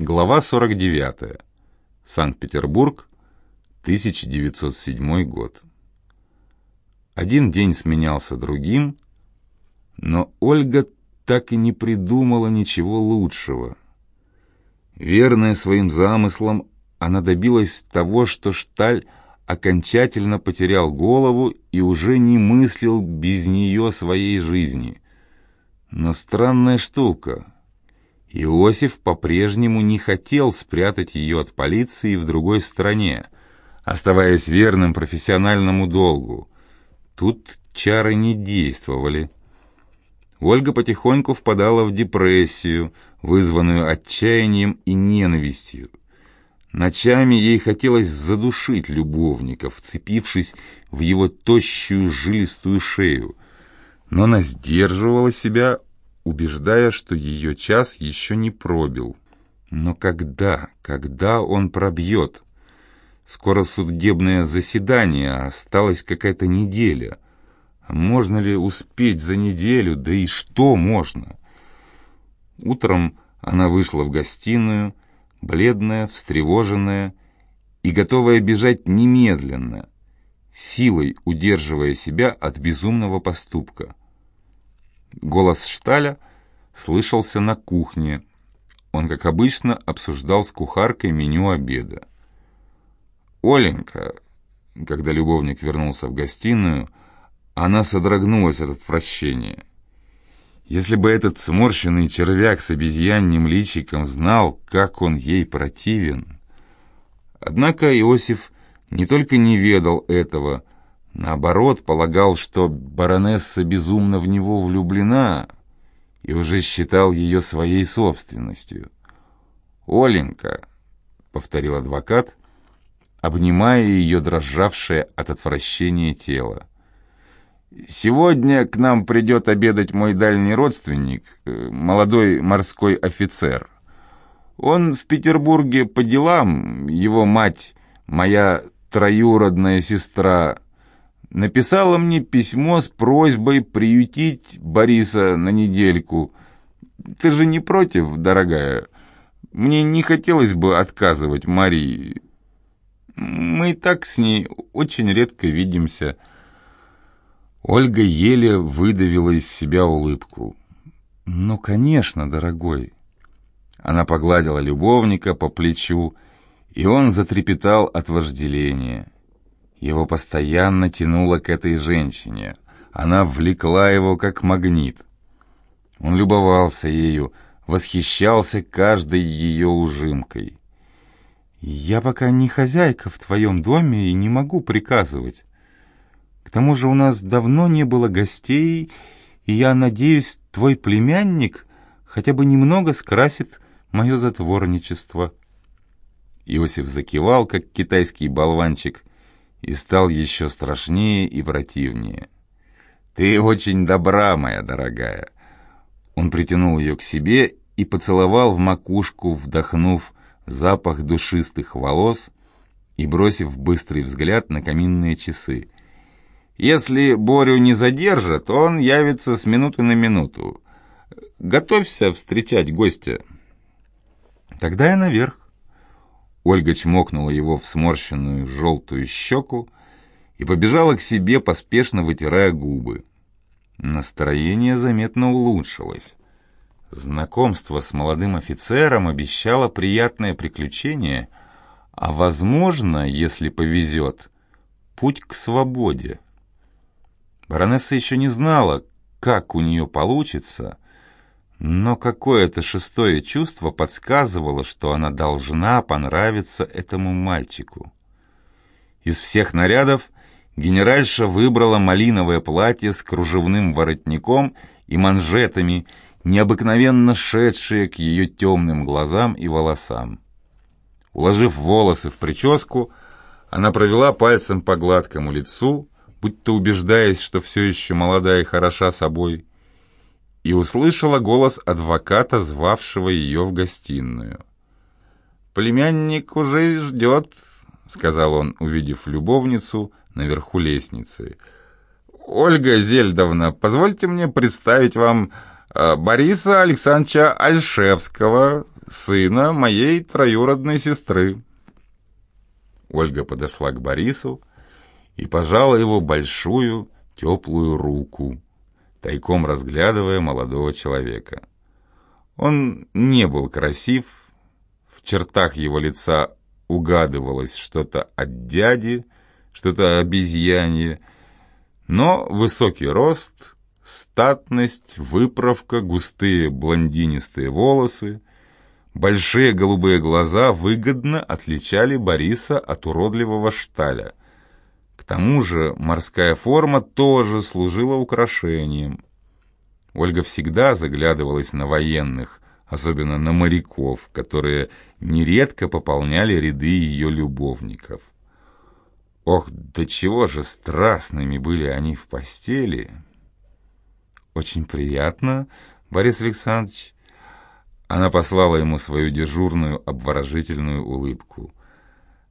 Глава 49. Санкт-Петербург, 1907 год. Один день сменялся другим, но Ольга так и не придумала ничего лучшего. Верная своим замыслам, она добилась того, что Шталь окончательно потерял голову и уже не мыслил без нее своей жизни. Но странная штука — Иосиф по-прежнему не хотел спрятать ее от полиции в другой стране, оставаясь верным профессиональному долгу. Тут чары не действовали. Ольга потихоньку впадала в депрессию, вызванную отчаянием и ненавистью. Ночами ей хотелось задушить любовника, вцепившись в его тощую жилистую шею, но она сдерживала себя, убеждая, что ее час еще не пробил. Но когда, когда он пробьет? Скоро судебное заседание, осталась какая-то неделя. можно ли успеть за неделю, да и что можно? Утром она вышла в гостиную, бледная, встревоженная и готовая бежать немедленно, силой удерживая себя от безумного поступка. Голос Шталя слышался на кухне. Он, как обычно, обсуждал с кухаркой меню обеда. «Оленька», когда любовник вернулся в гостиную, она содрогнулась от отвращения. Если бы этот сморщенный червяк с обезьянним личиком знал, как он ей противен. Однако Иосиф не только не ведал этого, Наоборот, полагал, что баронесса безумно в него влюблена и уже считал ее своей собственностью. «Оленька», — повторил адвокат, обнимая ее дрожавшее от отвращения тело. «Сегодня к нам придет обедать мой дальний родственник, э, молодой морской офицер. Он в Петербурге по делам, его мать, моя троюродная сестра, написала мне письмо с просьбой приютить Бориса на недельку. Ты же не против, дорогая? Мне не хотелось бы отказывать Марии. Мы и так с ней очень редко видимся. Ольга еле выдавила из себя улыбку. «Ну, конечно, дорогой». Она погладила любовника по плечу, и он затрепетал от вожделения. Его постоянно тянуло к этой женщине. Она влекла его как магнит. Он любовался ею, восхищался каждой ее ужимкой. «Я пока не хозяйка в твоем доме и не могу приказывать. К тому же у нас давно не было гостей, и я надеюсь, твой племянник хотя бы немного скрасит мое затворничество». Иосиф закивал, как китайский болванчик, и стал еще страшнее и противнее. «Ты очень добра, моя дорогая!» Он притянул ее к себе и поцеловал в макушку, вдохнув запах душистых волос и бросив быстрый взгляд на каминные часы. «Если Борю не задержат, он явится с минуты на минуту. Готовься встречать гостя». «Тогда я наверх». Ольга чмокнула его в сморщенную желтую щеку и побежала к себе, поспешно вытирая губы. Настроение заметно улучшилось. Знакомство с молодым офицером обещало приятное приключение, а, возможно, если повезет, путь к свободе. Баронесса еще не знала, как у нее получится, но какое-то шестое чувство подсказывало, что она должна понравиться этому мальчику. Из всех нарядов генеральша выбрала малиновое платье с кружевным воротником и манжетами, необыкновенно шедшие к ее темным глазам и волосам. Уложив волосы в прическу, она провела пальцем по гладкому лицу, будто убеждаясь, что все еще молода и хороша собой, и услышала голос адвоката, звавшего ее в гостиную. «Племянник уже ждет», — сказал он, увидев любовницу наверху лестницы. «Ольга Зельдовна, позвольте мне представить вам э, Бориса Александровича Альшевского, сына моей троюродной сестры». Ольга подошла к Борису и пожала его большую теплую руку, тайком разглядывая молодого человека. Он не был красив, в чертах его лица угадывалось что-то от дяди, что-то обезьянье, но высокий рост, статность, выправка, густые блондинистые волосы, большие голубые глаза выгодно отличали Бориса от уродливого шталя. К тому же морская форма тоже служила украшением. Ольга всегда заглядывалась на военных, особенно на моряков, которые нередко пополняли ряды ее любовников. Ох, до чего же страстными были они в постели! Очень приятно, Борис Александрович. Она послала ему свою дежурную обворожительную улыбку.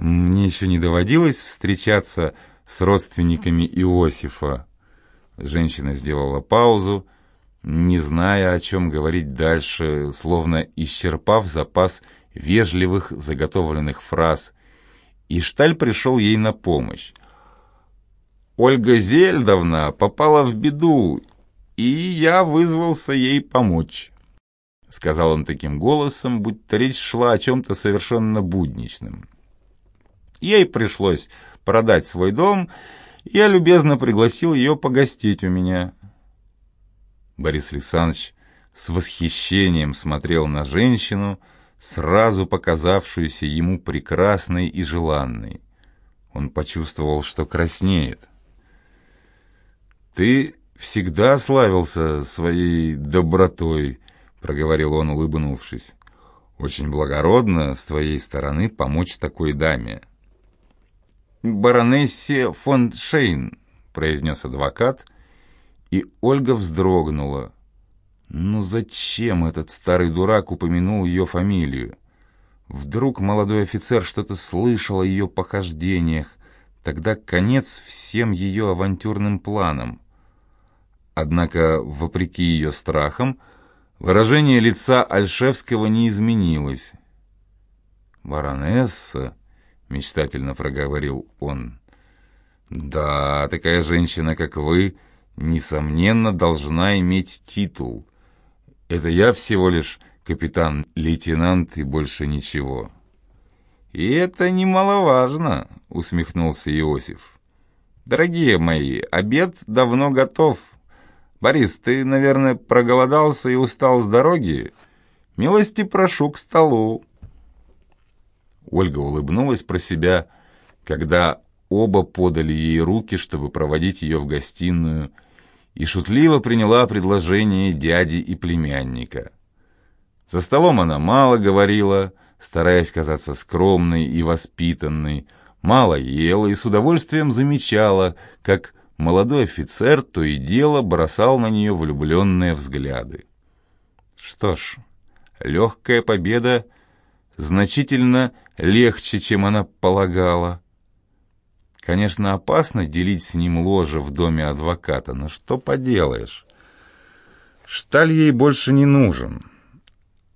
Мне еще не доводилось встречаться с родственниками Иосифа. Женщина сделала паузу, не зная, о чем говорить дальше, словно исчерпав запас вежливых заготовленных фраз, и Шталь пришел ей на помощь. «Ольга Зельдовна попала в беду, и я вызвался ей помочь», — сказал он таким голосом, будто речь шла о чем-то совершенно будничном. Ей пришлось продать свой дом, и я любезно пригласил ее погостить у меня. Борис Александрович с восхищением смотрел на женщину, сразу показавшуюся ему прекрасной и желанной. Он почувствовал, что краснеет. «Ты всегда славился своей добротой», — проговорил он, улыбнувшись. «Очень благородно с твоей стороны помочь такой даме». «Баронессе фон Шейн», — произнес адвокат, — и Ольга вздрогнула. Ну зачем этот старый дурак упомянул ее фамилию? Вдруг молодой офицер что-то слышал о ее похождениях, тогда конец всем ее авантюрным планам. Однако, вопреки ее страхам, выражение лица Альшевского не изменилось. «Баронесса», — мечтательно проговорил он, — «да, такая женщина, как вы, — несомненно, должна иметь титул. Это я всего лишь капитан-лейтенант и больше ничего». «И это немаловажно», — усмехнулся Иосиф. «Дорогие мои, обед давно готов. Борис, ты, наверное, проголодался и устал с дороги? Милости прошу к столу». Ольга улыбнулась про себя, когда оба подали ей руки, чтобы проводить ее в гостиную, и шутливо приняла предложение дяди и племянника. За столом она мало говорила, стараясь казаться скромной и воспитанной, мало ела и с удовольствием замечала, как молодой офицер то и дело бросал на нее влюбленные взгляды. Что ж, легкая победа значительно легче, чем она полагала. Конечно, опасно делить с ним ложе в доме адвоката, но что поделаешь. Шталь ей больше не нужен,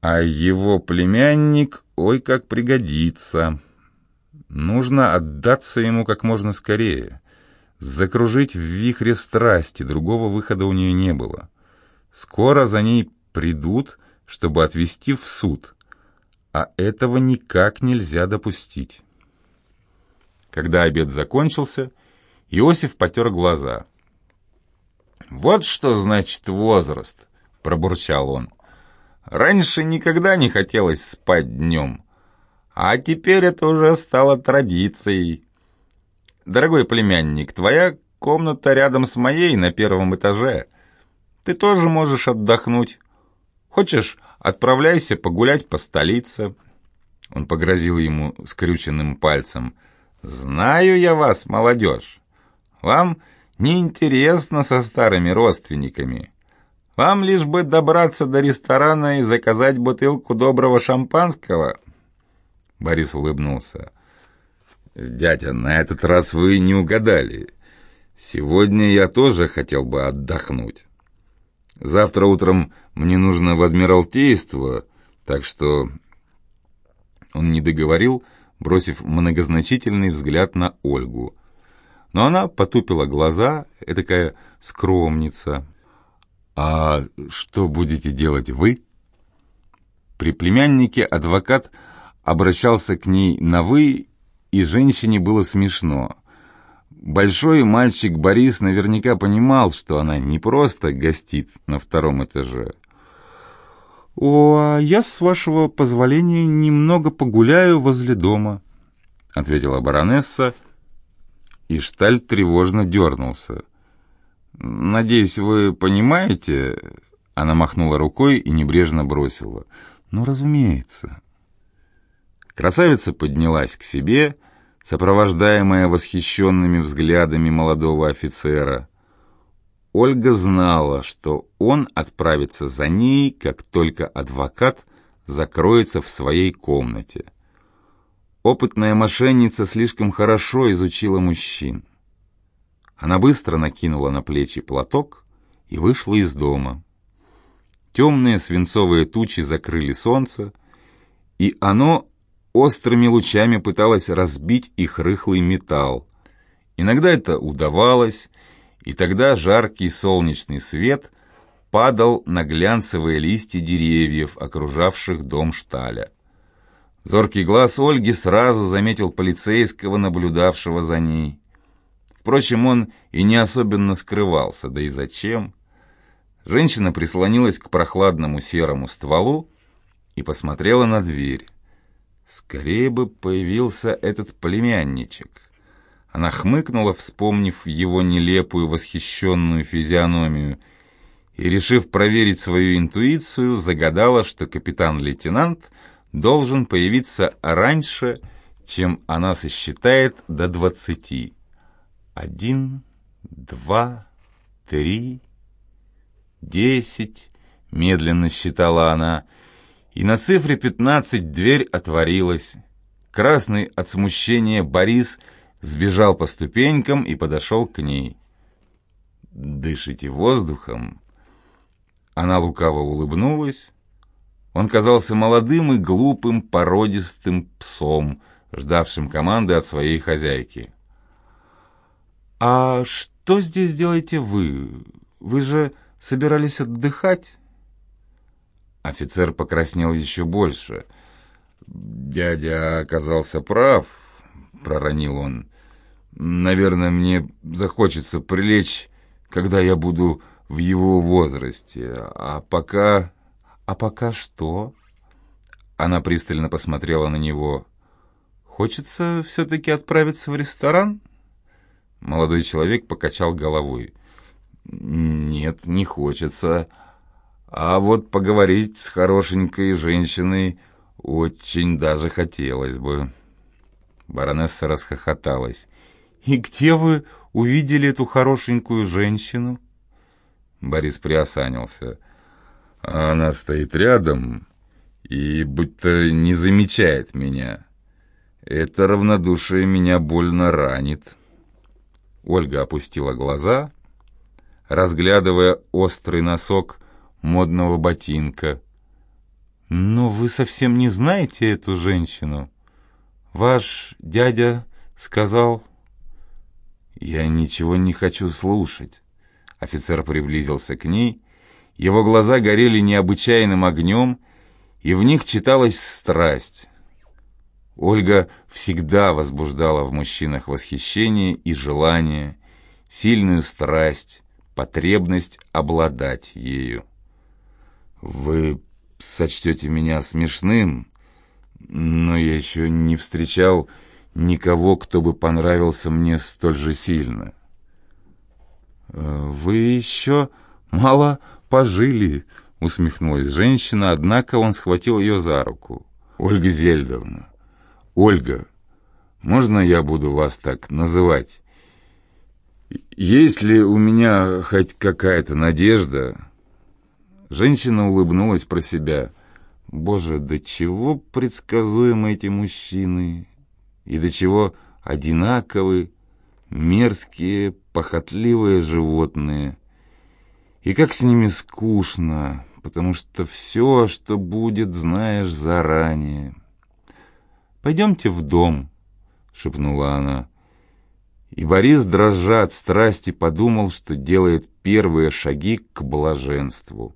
а его племянник ой как пригодится. Нужно отдаться ему как можно скорее, закружить в вихре страсти, другого выхода у нее не было. Скоро за ней придут, чтобы отвезти в суд, а этого никак нельзя допустить. Когда обед закончился, Иосиф потер глаза. «Вот что значит возраст», — пробурчал он. «Раньше никогда не хотелось спать днем, а теперь это уже стало традицией. Дорогой племянник, твоя комната рядом с моей на первом этаже. Ты тоже можешь отдохнуть. Хочешь, отправляйся погулять по столице». Он погрозил ему скрюченным пальцем — «Знаю я вас, молодежь. Вам неинтересно со старыми родственниками. Вам лишь бы добраться до ресторана и заказать бутылку доброго шампанского». Борис улыбнулся. «Дядя, на этот раз вы не угадали. Сегодня я тоже хотел бы отдохнуть. Завтра утром мне нужно в Адмиралтейство, Так что он не договорил, бросив многозначительный взгляд на Ольгу. Но она потупила глаза, такая скромница. «А что будете делать вы?» При племяннике адвокат обращался к ней на «вы», и женщине было смешно. Большой мальчик Борис наверняка понимал, что она не просто гостит на втором этаже. «О, а я, с вашего позволения, немного погуляю возле дома», — ответила баронесса, и Шталь тревожно дернулся. «Надеюсь, вы понимаете...» Она махнула рукой и небрежно бросила. «Ну, разумеется». Красавица поднялась к себе, сопровождаемая восхищенными взглядами молодого офицера. Ольга знала, что он отправится за ней, как только адвокат закроется в своей комнате. Опытная мошенница слишком хорошо изучила мужчин. Она быстро накинула на плечи платок и вышла из дома. Темные свинцовые тучи закрыли солнце, и оно острыми лучами пыталось разбить их рыхлый металл. Иногда это удавалось, и тогда жаркий солнечный свет падал на глянцевые листья деревьев, окружавших дом Шталя. Зоркий глаз Ольги сразу заметил полицейского, наблюдавшего за ней. Впрочем, он и не особенно скрывался, да и зачем. Женщина прислонилась к прохладному серому стволу и посмотрела на дверь. Скорее бы появился этот племянничек. Она хмыкнула, вспомнив его нелепую восхищенную физиономию, и, решив проверить свою интуицию, загадала, что капитан-лейтенант должен появиться раньше, чем она сосчитает до двадцати. Один, два, три, десять, медленно считала она, и на цифре пятнадцать дверь отворилась. Красный от смущения Борис сбежал по ступенькам и подошел к ней. «Дышите воздухом». Она лукаво улыбнулась. Он казался молодым и глупым породистым псом, ждавшим команды от своей хозяйки. «А что здесь делаете вы? Вы же собирались отдыхать?» Офицер покраснел еще больше. «Дядя оказался прав», — проронил он. «Наверное, мне захочется прилечь, когда я буду в его возрасте. А пока...» «А пока что?» Она пристально посмотрела на него. «Хочется все-таки отправиться в ресторан?» Молодой человек покачал головой. «Нет, не хочется. А вот поговорить с хорошенькой женщиной очень даже хотелось бы». Баронесса расхохоталась. «И где вы увидели эту хорошенькую женщину?» Борис приосанился. «Она стоит рядом и будто не замечает меня. Это равнодушие меня больно ранит». Ольга опустила глаза, разглядывая острый носок модного ботинка. «Но вы совсем не знаете эту женщину. Ваш дядя сказал...» «Я ничего не хочу слушать». Офицер приблизился к ней. Его глаза горели необычайным огнем, и в них читалась страсть. Ольга всегда возбуждала в мужчинах восхищение и желание, сильную страсть, потребность обладать ею. «Вы сочтете меня смешным, но я еще не встречал никого, кто бы понравился мне столь же сильно». «Вы еще мало пожили», — усмехнулась женщина, однако он схватил ее за руку. «Ольга Зельдовна, Ольга, можно я буду вас так называть? Есть ли у меня хоть какая-то надежда?» Женщина улыбнулась про себя. «Боже, до чего предсказуемы эти мужчины! И до чего одинаковы, мерзкие, похотливые животные! И как с ними скучно, потому что все, что будет, знаешь заранее. «Пойдемте в дом», — шепнула она. И Борис, дрожа от страсти, подумал, что делает первые шаги к блаженству.